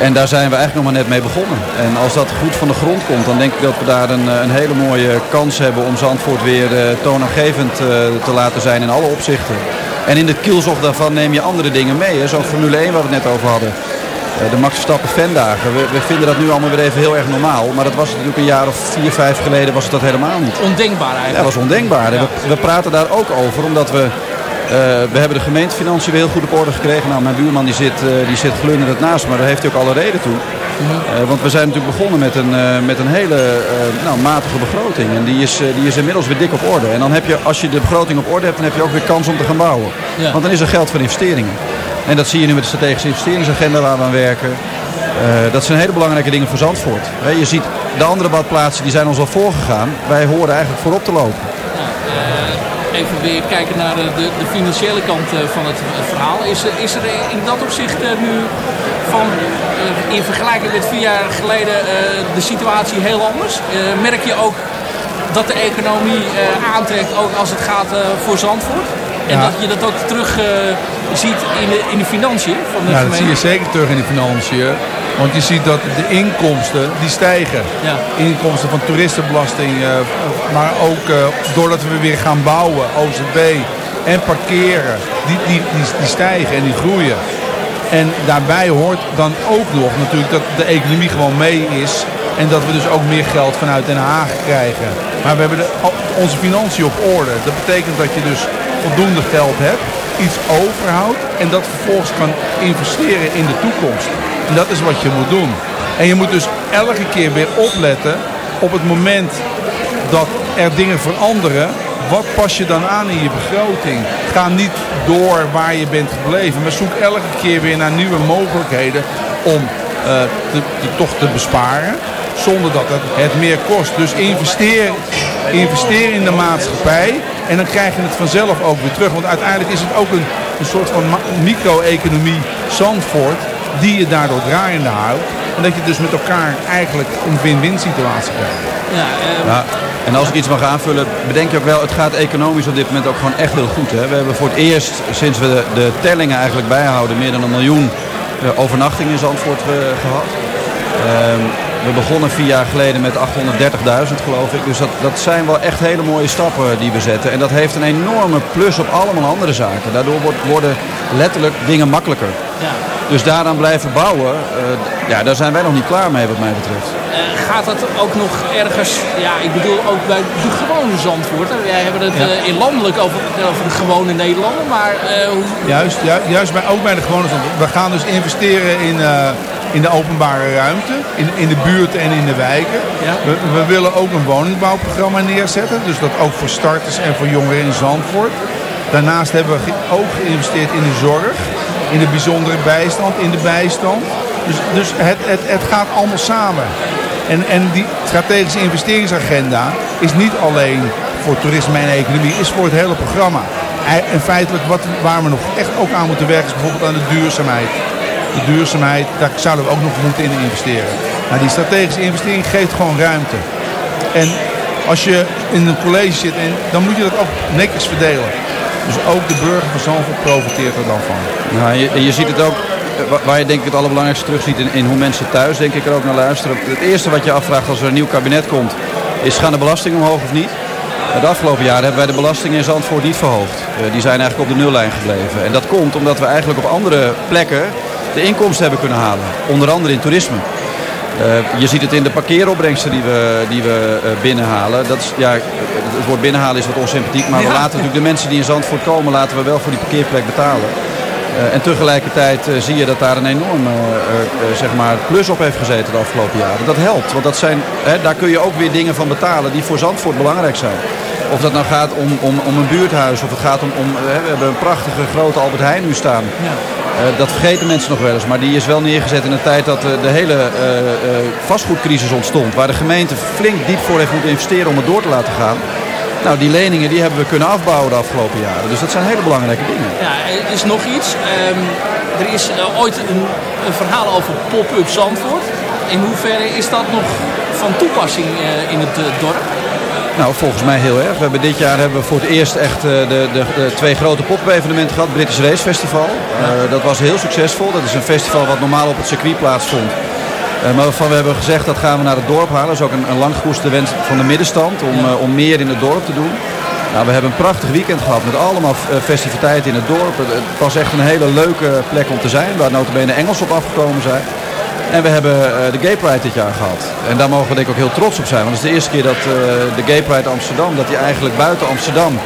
En daar zijn we eigenlijk nog maar net mee begonnen. En als dat goed van de grond komt, dan denk ik dat we daar een, een hele mooie kans hebben om Zandvoort weer uh, toonaangevend uh, te laten zijn in alle opzichten. En in de kielzog daarvan neem je andere dingen mee. Zo'n Formule 1 waar we het net over hadden. Uh, de Max Verstappen fandagen. We, we, vinden dat nu allemaal weer even heel erg normaal. Maar dat was natuurlijk een jaar of vier, vijf geleden was het dat helemaal niet. Ondenkbaar eigenlijk. Ja, dat was ondenkbaar. Ja. We, we praten daar ook over omdat we we hebben de gemeentefinanciën weer heel goed op orde gekregen. Nou, mijn buurman die zit, uh, die zit glunderend naast, maar daar heeft hij ook alle reden toe. Uh, want we zijn natuurlijk begonnen met een, met een hele nou, matige begroting. En die is, die is inmiddels weer dik op orde. En dan heb je, als je de begroting op orde hebt, dan heb je ook weer kans om te gaan bouwen. Ja. Want dan is er geld voor investeringen. En dat zie je nu met de strategische investeringsagenda waar we aan werken. dat zijn hele belangrijke dingen voor Zandvoort. je ziet de andere badplaatsen die zijn ons al voorgegaan. Wij horen eigenlijk voorop te lopen even weer kijken naar de, de financiële kant eh, van het verhaal. Is, is er in dat opzicht eh, nu van, eh, in vergelijking met vier jaar geleden de situatie heel anders? merk je ook dat de economie aantrekt ook als het gaat voor Zandvoort? En dat je dat ook terug ziet in de, in de financiën van de Ja, dat zie je zeker terug in de financiën. Want je ziet dat de inkomsten die stijgen. Ja. Inkomsten van toeristenbelasting. Uh, maar ook uh, doordat we weer gaan bouwen, OZB en parkeren. Die, die, die, die stijgen en die groeien. En daarbij hoort dan ook nog natuurlijk dat de economie gewoon mee is. En dat we dus ook meer geld vanuit Den Haag krijgen. Maar we hebben de, onze financiën op orde. Dat betekent dat je dus voldoende geld hebt, iets overhoudt en dat vervolgens kan investeren in de toekomst. En dat is wat je moet doen. En je moet dus elke keer weer opletten op het moment dat er dingen veranderen. Wat pas je dan aan in je begroting? Ga niet door waar je bent gebleven. Maar zoek elke keer weer naar nieuwe mogelijkheden om uh, te, toch te besparen. Zonder dat het, het meer kost. Dus investeer, investeer in de maatschappij. En dan krijg je het vanzelf ook weer terug. Want uiteindelijk is het ook een, een soort van micro-economie Zandvoort die je daardoor draaiende houdt. En dat je dus met elkaar eigenlijk een win-win situatie krijgt. Ja, ehm, ja, en als ik iets mag aanvullen, bedenk je ook wel, het gaat economisch op dit moment ook gewoon echt heel goed. Hè? We hebben voor het eerst, sinds we de, de tellingen eigenlijk bijhouden, meer dan een miljoen uh, overnachtingen in Zandvoort uh, gehad. Ehm, we begonnen vier jaar geleden met 830.000 geloof ik. Dus dat, dat zijn wel echt hele mooie stappen die we zetten. En dat heeft een enorme plus op allemaal andere zaken. Daardoor wordt, worden letterlijk dingen makkelijker. Ja. Dus daaraan blijven bouwen, uh, ja, daar zijn wij nog niet klaar mee wat mij betreft. Uh, gaat dat ook nog ergens, ja ik bedoel ook bij de gewone Zandvoorten. Wij hebben het uh, in landelijk over, over de gewone Nederlander, maar hoe... Juist, ju juist bij, ook bij de gewone Zandvoorten. We gaan dus investeren in, in de openbare ruimte, in, in de buurten en in de wijken. Ja. We, we willen ook een woningbouwprogramma neerzetten, dus dat ook voor starters en voor jongeren in Zandvoort. Daarnaast hebben we ook geïnvesteerd in de zorg in de bijzondere bijstand, in de bijstand. Dus, dus het, het, het gaat allemaal samen. En, en die strategische investeringsagenda is niet alleen voor toerisme en economie, is voor het hele programma. En feitelijk wat, waar we nog echt ook aan moeten werken is bijvoorbeeld aan de duurzaamheid. De duurzaamheid, daar zouden we ook nog moeten in investeren. Nou, die strategische investering geeft gewoon ruimte. En als je in een college zit, en, dan moet je dat ook netjes verdelen. Dus ook de burger van Zandvoort profiteert er dan van. Nou, je, je ziet het ook, eh, waar je denk ik het allerbelangrijkste terug ziet in, in, hoe mensen thuis denk ik er ook naar luisteren. Het eerste wat je afvraagt als er een nieuw kabinet komt, is gaan de belastingen omhoog of niet? De afgelopen jaren hebben wij de belastingen in Zandvoort niet verhoogd. Eh, die zijn eigenlijk op de nullijn gebleven. En dat komt omdat we eigenlijk op andere plekken de inkomsten hebben kunnen halen. Onder andere in toerisme. Uh, je ziet het in de parkeeropbrengsten die we, die we uh, binnenhalen. Dat is, ja, het woord binnenhalen is wat onsympathiek. Maar ja. we laten natuurlijk de mensen die in Zandvoort komen... laten we wel voor die parkeerplek betalen. Uh, en tegelijkertijd zie je dat daar een enorme zeg maar plus op heeft gezeten de afgelopen jaren. Dat helpt, want dat zijn, hè, daar kun je ook weer dingen van betalen die voor Zandvoort belangrijk zijn. Of dat nou gaat om, om, om een buurthuis of het gaat om... om we hebben een prachtige grote Albert Heijn nu staan. Ja. Uh, dat vergeten mensen nog wel eens. Maar die is wel neergezet in een tijd dat uh, de hele uh, vastgoedcrisis ontstond. Waar de gemeente flink diep voor heeft moeten investeren om het door te laten gaan. Nou, die leningen die hebben we kunnen afbouwen de afgelopen jaren. Dus dat zijn hele belangrijke dingen. Ja, er is nog iets. Um, er is ooit een, een, verhaal over pop-up Zandvoort. In hoeverre is dat nog van toepassing in het dorp? Nou, volgens mij heel erg. We hebben dit jaar hebben we voor het eerst echt de, de, de twee grote pop-evenementen gehad. British Race Festival. Uh, dat was heel succesvol. Dat is een festival wat normaal op het circuit plaatsvond. Uh, maar waarvan we hebben gezegd dat gaan we naar het dorp halen. Dat is ook een, een lang gekoeste wens van de middenstand om, uh, om meer in het dorp te doen. Nou, we hebben een prachtig weekend gehad met allemaal festiviteiten in het dorp. Het, het was echt een hele leuke plek om te zijn. Waar notabene Engels op afgekomen zijn. En we hebben uh, de Gay Pride dit jaar gehad. En daar mogen we denk ik ook heel trots op zijn. Want het is de eerste keer dat uh, de Gay Pride Amsterdam, dat die eigenlijk buiten Amsterdam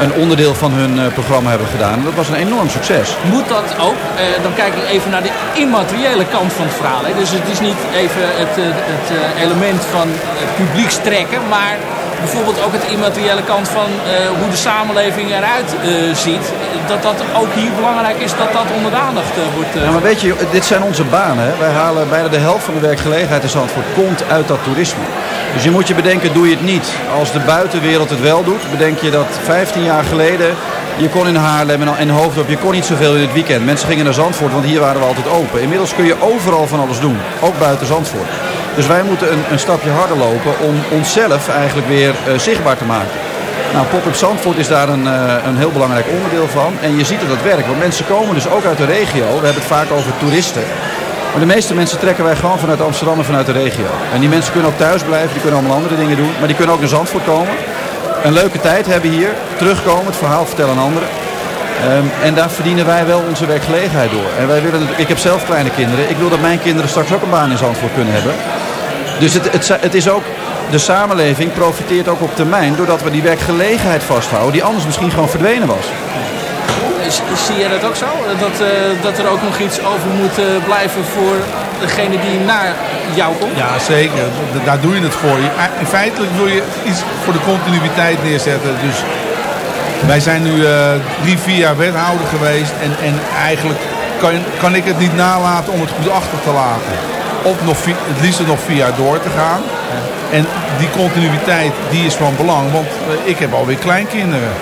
een onderdeel van hun uh, programma hebben gedaan. Dat was een enorm succes. Moet dat ook? dan kijk ik even naar de immateriële kant van het verhaal. Hè. Dus het is niet even het, het element van publiekstrekken, maar bijvoorbeeld ook het immateriële kant van uh, hoe de samenleving eruit uh, ziet. Dat dat ook hier belangrijk is dat dat onder de aandacht uh, wordt. Ja, maar weet je, dit zijn onze banen. Hè? Wij halen bijna de helft van de werkgelegenheid in Zandvoort komt uit dat toerisme. Dus je moet je bedenken, doe je het niet. Als de buitenwereld het wel doet, bedenk je dat 15 jaar geleden je kon in Haarlem en Hoofddorp, je kon niet zoveel in het weekend. Mensen gingen naar Zandvoort, want hier waren we altijd open. Inmiddels kun je overal van alles doen, ook buiten Zandvoort. Dus wij moeten een, een stapje harder lopen om onszelf eigenlijk weer uh, zichtbaar te maken. Nou, Pop-up Zandvoort is daar een, uh, een heel belangrijk onderdeel van. En je ziet dat het werkt. Want mensen komen dus ook uit de regio. We hebben het vaak over toeristen. Maar de meeste mensen trekken wij gewoon vanuit Amsterdam en vanuit de regio. En die mensen kunnen ook thuis blijven. Die kunnen allemaal andere dingen doen. Maar die kunnen ook naar Zandvoort komen. Een leuke tijd hebben hier. Terugkomen, het verhaal vertellen aan anderen. Um, en daar verdienen wij wel onze werkgelegenheid door. En wij willen, ik heb zelf kleine kinderen. Ik wil dat mijn kinderen straks ook een baan in Zandvoort kunnen hebben. Dus het, het, het is ook, de samenleving profiteert ook op termijn doordat we die werkgelegenheid vasthouden die anders misschien gewoon verdwenen was. Zie je dat ook zo? Dat, uh, dat er ook nog iets over moet uh, blijven voor degene die naar jou komt? Ja, zeker. Daar doe je het voor. In feitelijk wil je iets voor de continuïteit neerzetten. Dus wij zijn nu uh, drie, vier jaar wethouder geweest. En, en eigenlijk kan, kan ik het niet nalaten om het goed achter te laten. Of nog het liefst nog vier jaar door te gaan. En die continuïteit die is van belang. Want uh, ik heb alweer kleinkinderen.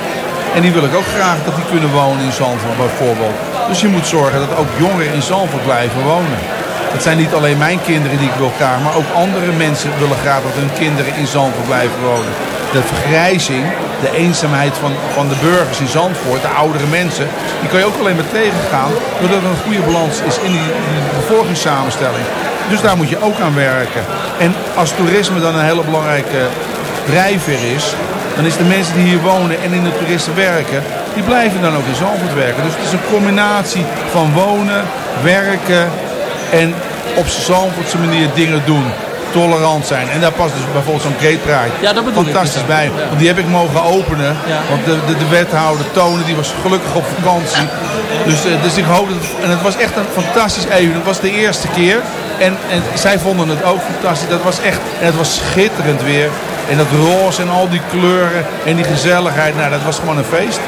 En die wil ik ook graag dat die kunnen wonen in Zandvoort bijvoorbeeld. Dus je moet zorgen dat ook jongeren in Zandvoort blijven wonen. Het zijn niet alleen mijn kinderen die ik wil graag, maar ook andere mensen willen graag dat hun kinderen in Zandvoort blijven wonen. De vergrijzing, de eenzaamheid van, van de burgers in Zandvoort, de oudere mensen, die kan je ook alleen maar tegengaan doordat er een goede balans is in die, die bevolkingssamenstelling. Dus daar moet je ook aan werken. En als toerisme dan een hele belangrijke drijver is, dan is de mensen die hier wonen en in de toeristen werken, die blijven dan ook in Zandvoort werken. Dus het is een combinatie van wonen, werken en op Zandvoortse manier dingen doen. Tolerant zijn. En daar past dus bijvoorbeeld zo'n Great Pride ja, dat fantastisch ik. bij. Want die heb ik mogen openen. Ja. Want de, de, de, wethouder Tonen die was gelukkig op vakantie. Dus, uh, dus ik hoop dat het, En het was echt een fantastisch even. Het was de eerste keer. En, en zij vonden het ook fantastisch. Dat was echt. En het was schitterend weer. En dat roze en al die kleuren en die gezelligheid. Nou, dat was gewoon een feest.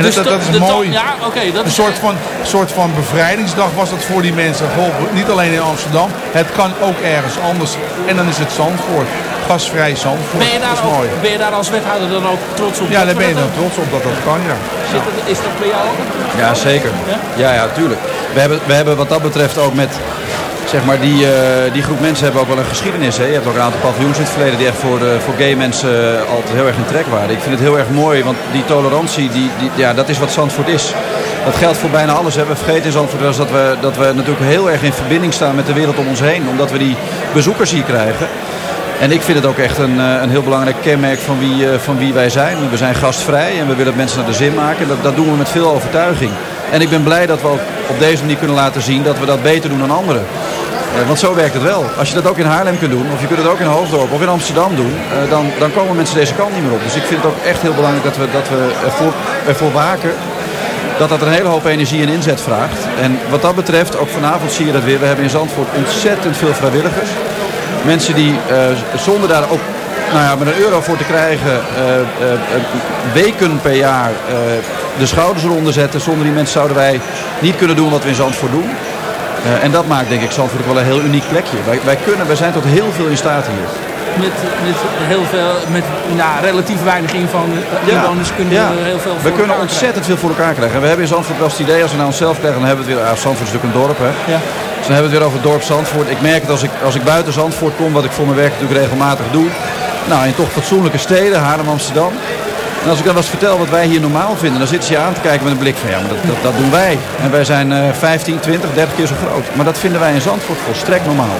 En dus dat, dat, is mooi. Ja, okay, dat een soort van, soort van bevrijdingsdag was dat voor die mensen. Goh, niet alleen in Amsterdam. Het kan ook ergens anders. En dan is het Zandvoort. Gasvrij Zandvoort. Ben je daar, dat is ook, mooi. ben je daar als wethouder dan ook trots op? Ja, daar ben je dan trots op dat dat kan, ja. Zit is dat bij jou ook? Ja, zeker. Ja, ja, ja tuurlijk. We hebben, we hebben wat dat betreft ook met zeg maar, die, uh, die groep mensen hebben ook wel een geschiedenis. Hè? Je hebt ook een aantal paviljoens in het verleden die echt voor, uh, voor gay mensen uh, altijd heel erg in trek waren. Ik vind het heel erg mooi, want die tolerantie, die, die, ja, dat is wat Zandvoort is. Dat geldt voor bijna alles. We vergeten in Zandvoort eens dat we, dat we natuurlijk heel erg in verbinding staan met de wereld om ons heen. Omdat we die bezoekers hier krijgen. En ik vind het ook echt een, een heel belangrijk kenmerk van wie, van wie wij zijn. We zijn gastvrij en we willen mensen naar de zin maken. Dat, dat doen we met veel overtuiging. En ik ben blij dat we ook op deze manier kunnen laten zien dat we dat beter doen dan anderen. Eh, want zo werkt het wel. Als je dat ook in Haarlem kunt doen, of je kunt het ook in Hoofddorp of in Amsterdam doen, eh, dan, dan komen mensen deze kant niet meer op. Dus ik vind het ook echt heel belangrijk dat we, dat we ervoor, waken dat dat een hele hoop energie en inzet vraagt. En wat dat betreft, ook vanavond zie je dat weer. We hebben in Zandvoort ontzettend veel vrijwilligers. Mensen die uh, zonder daar ook nou ja, met een euro voor te krijgen weken per jaar de schouders eronder zetten. Zonder die mensen zouden wij niet kunnen doen wat we in Zandvoort doen. Uh, en dat maakt denk ik Zandvoort ook wel een heel uniek plekje. Wij, wij, kunnen, wij zijn tot heel veel in staat hier. Met, met, heel veel, met nou, relatief weinig inwoners ja, kunnen ja. we heel veel We kunnen ontzettend veel voor elkaar krijgen. En we hebben in Zandvoort wel het idee, als we naar onszelf krijgen, dan hebben we het weer... Ah, Zandvoort is natuurlijk een dorp, hè. Ja. Dus dan hebben we het weer over het dorp Zandvoort. Ik merk het als ik, als ik buiten Zandvoort kom, wat ik voor mijn werk natuurlijk regelmatig doe. Nou, in toch fatsoenlijke steden, Haarlem, Amsterdam. Als ik dan eens vertel wat wij hier normaal vinden, dan zitten ze je aan te kijken met een blik van ja, maar dat, dat, dat doen wij. En wij zijn uh, 15, 20, 30 keer zo groot. Maar dat vinden wij in Zandvoort volstrekt normaal.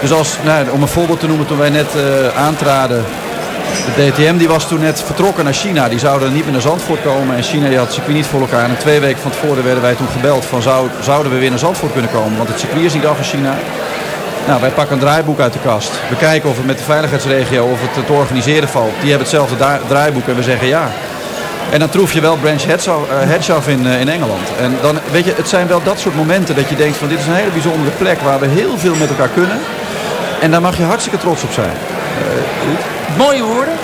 Dus als, nou, om een voorbeeld te noemen, toen wij net uh, aantraden, de DTM die was toen net vertrokken naar China. Die zouden niet meer naar Zandvoort komen. En China die had het circuit niet voor elkaar. En twee weken van tevoren werden wij toen gebeld van zou, zouden we weer naar Zandvoort kunnen komen. Want het circuit is niet af in China. Nou, wij pakken een draaiboek uit de kast. We kijken of het met de veiligheidsregio of het te organiseren valt. Die hebben hetzelfde draaiboek en we zeggen ja. En dan troef je wel Branch Hedgehog in, uh, in Engeland. En dan, weet je, het zijn wel dat soort momenten dat je denkt van dit is een hele bijzondere plek waar we heel veel met elkaar kunnen. En daar mag je hartstikke trots op zijn. Uh, Mooie woorden.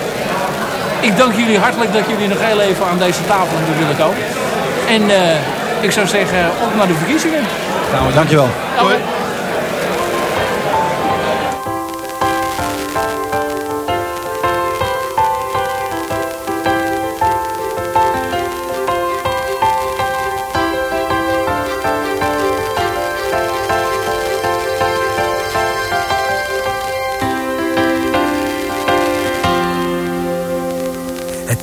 Ik dank jullie hartelijk dat jullie nog heel even aan deze tafel willen komen. En uh, ik zou zeggen, op naar de verkiezingen. We, dankjewel. Hoi.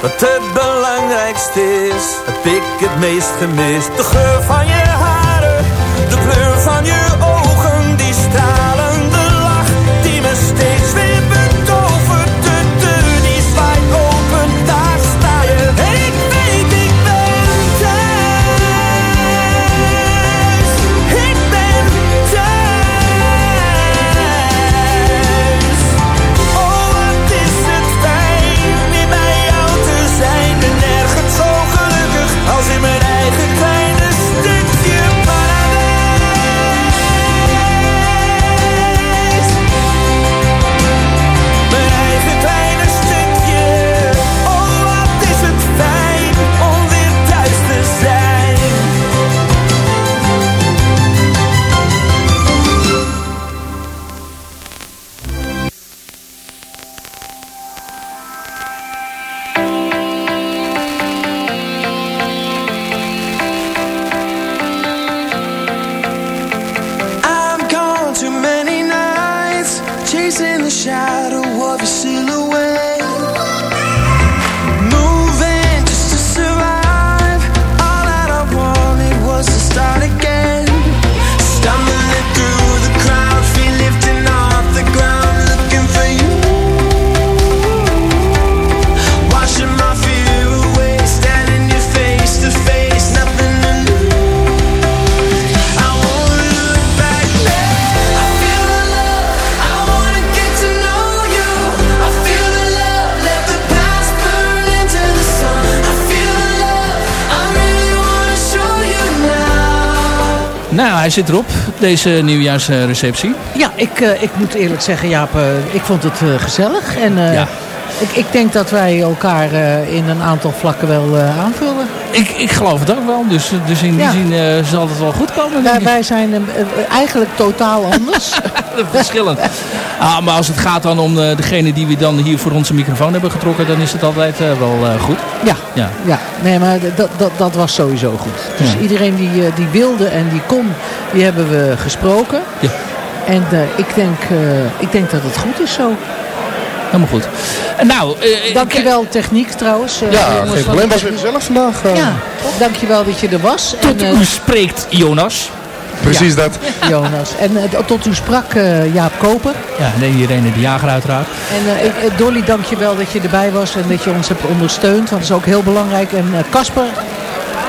Wat het belangrijkste is, heb ik het meest gemist. De geur van je haren, de kleur hij zit erop, deze nieuwjaarsreceptie. Ja, ik, eh, ik moet eerlijk zeggen, Jaap, eh, ik vond het eh, gezellig. En Ja. Ik, ik denk dat wij elkaar eh, in een aantal vlakken wel eh, aanvullen. Ik, ik geloof het ook wel, dus, dus in die Ja. zin eh, zal het wel goed komen. Wij, wij zijn eh, eh, eigenlijk totaal anders. Verschillend. Ah, maar als het gaat dan om eh, degene die we dan hier voor onze microfoon hebben getrokken, dan is het altijd eh, wel eh, goed. ja, Ja. ja, nee, maar dat, dat, dat was sowieso goed. Dus Ja. iedereen die, eh, die wilde en die kon, die hebben we gesproken. Ja. En eh, ik, denk, eh, ik denk dat het goed is zo. Helemaal goed. Eh, Nou, eh, Dankjewel techniek trouwens. eh, Ja, geen probleem. Was weer gezellig vandaag. eh. Ja, dankjewel dat je er was. tot En, u spreekt, Jonas. Precies dat. Jonas. En tot u sprak eh, Jaap Koper. Ja, nee, Irene de Jager uiteraard. En ik- Dolly, dank je wel dat je erbij was en dat je ons hebt ondersteund. Want dat is ook heel belangrijk. En eh, Casper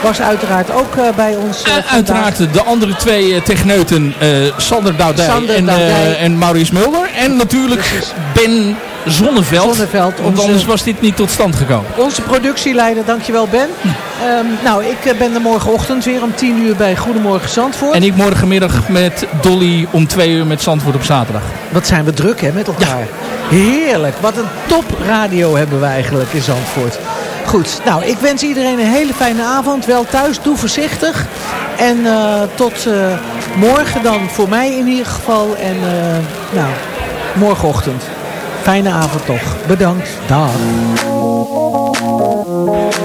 was uiteraard ook eh, bij ons. uiteraard de andere twee eh, techneuten, eh, Sander Doudij Sander en, eh, Doudij. en Maurice Mulder. En natuurlijk Ben Zonneveld. Zonneveld, want anders was dit niet tot stand gekomen. Onze productieleider, dankjewel Ben. Ehm, nou, ik eh, ben er morgenochtend weer om 10 uur bij Goedemorgen Zandvoort. En ik morgenmiddag met Dolly om twee uur met Zandvoort op zaterdag. Wat zijn we druk hè, met elkaar. Heerlijk. Wat een top radio hebben we eigenlijk in Zandvoort. Goed, nou ik wens iedereen een hele fijne avond. Wel thuis, doe voorzichtig. En eh, tot eh, morgen dan voor mij in ieder geval. En nou, morgenochtend. Fijne avond toch. Bedankt. Dag.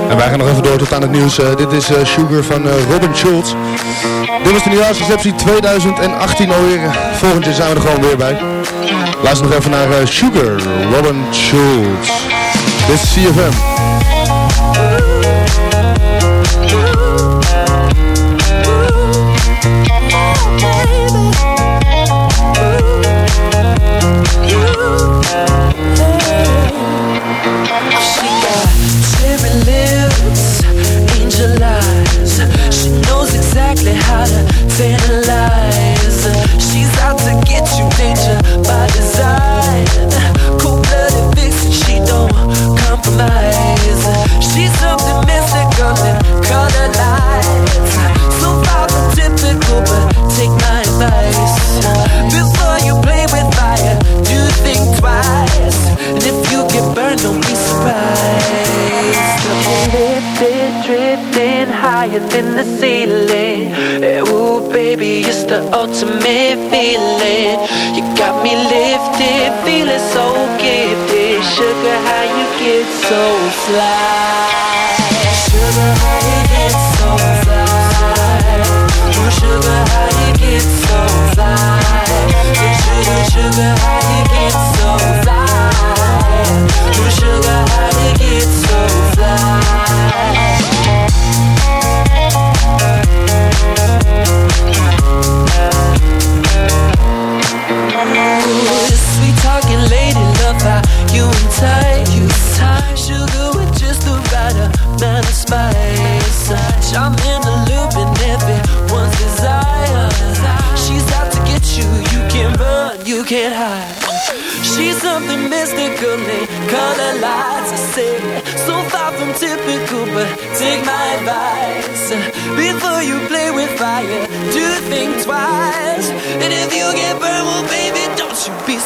En wij gaan nog even door tot aan het nieuws. Eh, dit is eh, Sugar van eh, Robin Schulz. Dit was de nieuwjaarsreceptie 2018 alweer. Volgend jaar zijn we er gewoon weer bij. Luister nog even naar Sugar, Robin Schulz. Dit is CFM.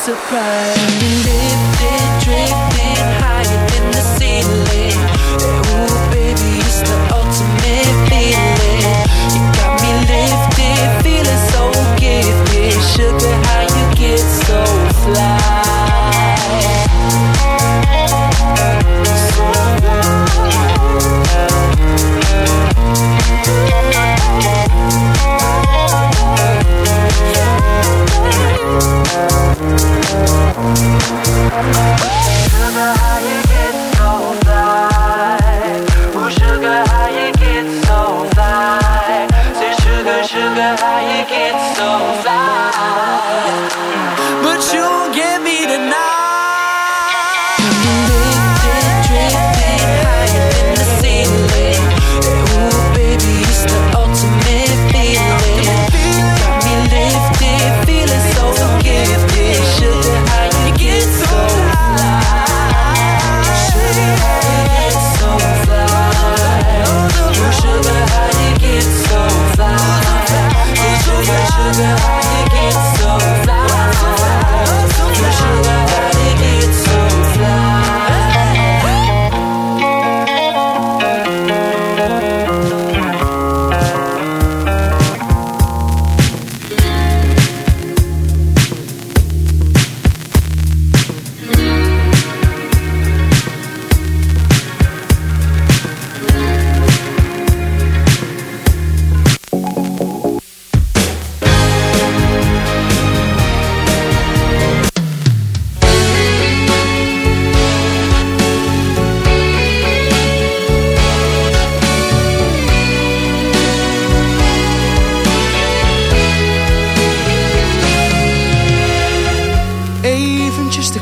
surprise.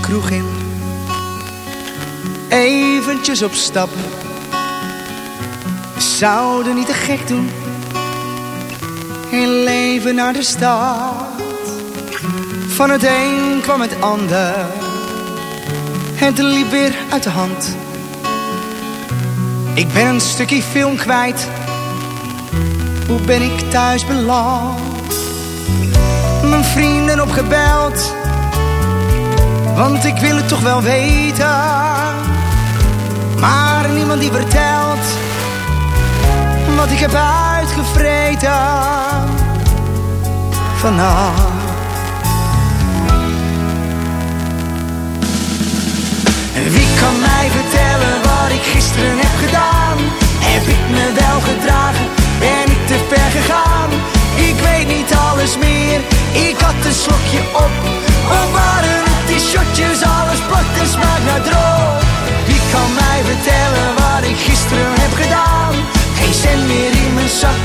Kroeg in. Eventjes op stap. We zouden niet te gek doen. Heel leven naar de stad. Van het een kwam het ander. Het liep weer uit de hand. Ik ben een stukje film kwijt. Hoe ben ik thuis beland? Mijn vrienden opgebeld. Want ik wil het toch wel weten. Maar niemand die vertelt. Wat ik heb uitgevreten. Vannacht. En wie kan mij vertellen wat ik gisteren heb gedaan? Heb ik me wel gedragen? Ben ik te ver gegaan? Ik weet niet alles meer. Ik had een slokje op. Of waren die shotjes? Alles plakt en smaakt naar droog. Wie kan mij vertellen wat ik gisteren heb gedaan? Geen cent meer in mijn zak.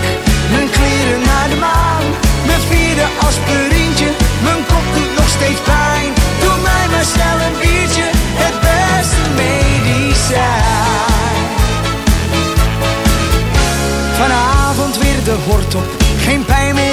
Mijn kleren naar de maan. Mijn vierde aspirintje. Mijn kop doet nog steeds pijn. Doe mij maar snel een biertje. Het beste medicijn. Vanavond weer de hort op. Geen pijn meer